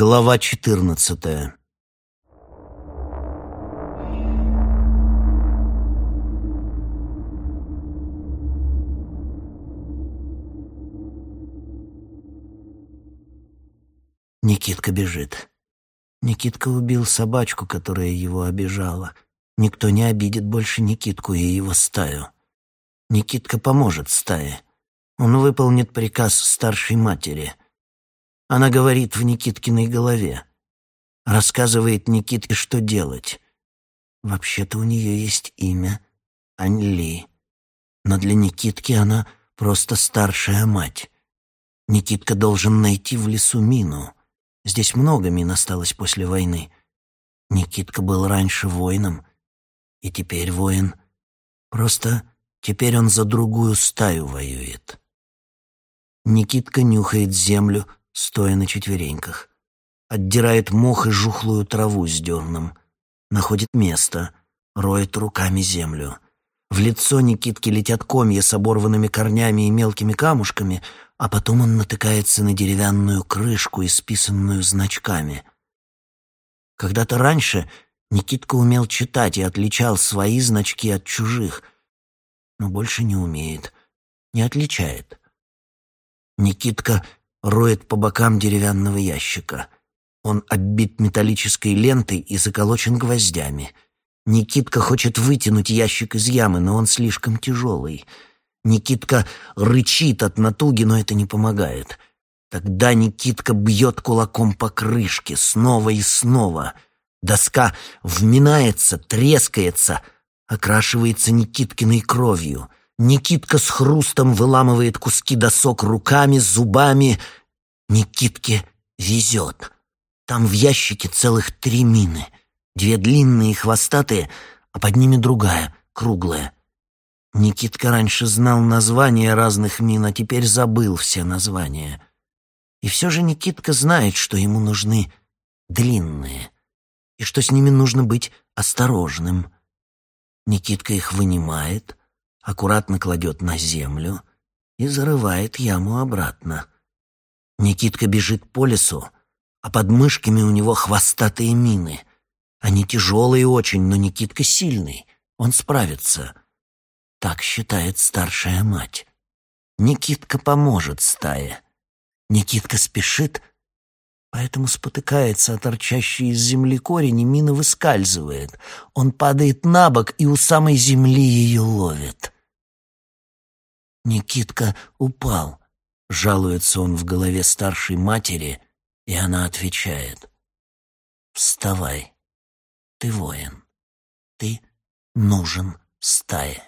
Глава четырнадцатая Никитка бежит. Никитка убил собачку, которая его обижала. Никто не обидит больше Никитку и его стаю. Никитка поможет стае. Он выполнит приказ старшей матери. Она говорит в Никиткиной голове. Рассказывает Никитке, что делать. Вообще-то у нее есть имя — Аньли. Но для Никитки она просто старшая мать. Никитка должен найти в лесу мину. Здесь много мин осталось после войны. Никитка был раньше воином, и теперь воин. Просто теперь он за другую стаю воюет. Никитка нюхает землю, стоя на четвереньках. Отдирает мох и жухлую траву с дерном. Находит место, роет руками землю. В лицо Никитки летят комья с оборванными корнями и мелкими камушками, а потом он натыкается на деревянную крышку, исписанную значками. Когда-то раньше Никитка умел читать и отличал свои значки от чужих, но больше не умеет, не отличает. Никитка роет по бокам деревянного ящика. Он оббит металлической лентой и заколочен гвоздями. Никитка хочет вытянуть ящик из ямы, но он слишком тяжелый. Никитка рычит от натуги, но это не помогает. Тогда Никитка бьет кулаком по крышке снова и снова. Доска вминается, трескается, окрашивается Никиткиной кровью — Никитка с хрустом выламывает куски досок руками, зубами. Никитке везет. Там в ящике целых три мины. Две длинные хвостатые, а под ними другая, круглая. Никитка раньше знал названия разных мин, а теперь забыл все названия. И все же Никитка знает, что ему нужны длинные, и что с ними нужно быть осторожным. Никитка их вынимает, аккуратно кладет на землю и зарывает яму обратно. Никитка бежит по лесу, а под мышками у него хвостатые мины. Они тяжелые очень, но Никитка сильный, он справится. Так считает старшая мать. Никитка поможет стае. Никитка спешит, поэтому спотыкается о торчащий из земли корень, и мина выскальзывает. Он падает на бок и у самой земли ее ловит. Никитка упал. Жалуется он в голове старшей матери, и она отвечает. Вставай. Ты воин. Ты нужен стае.